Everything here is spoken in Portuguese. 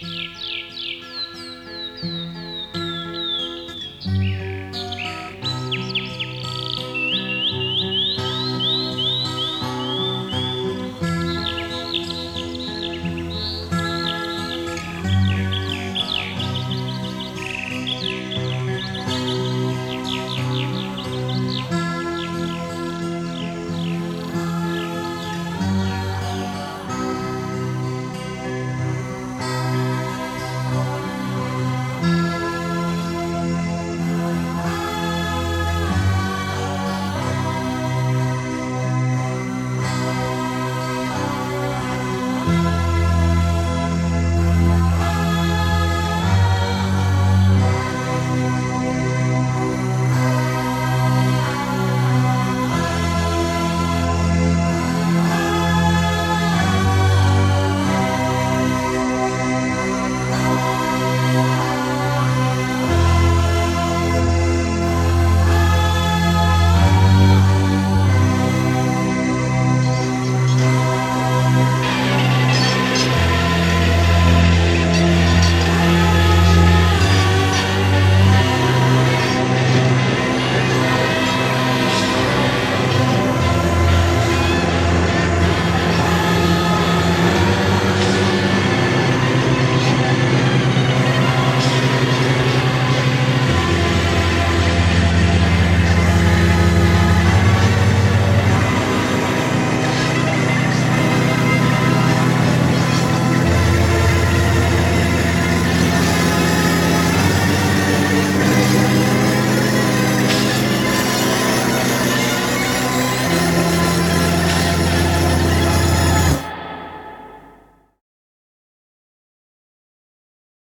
Música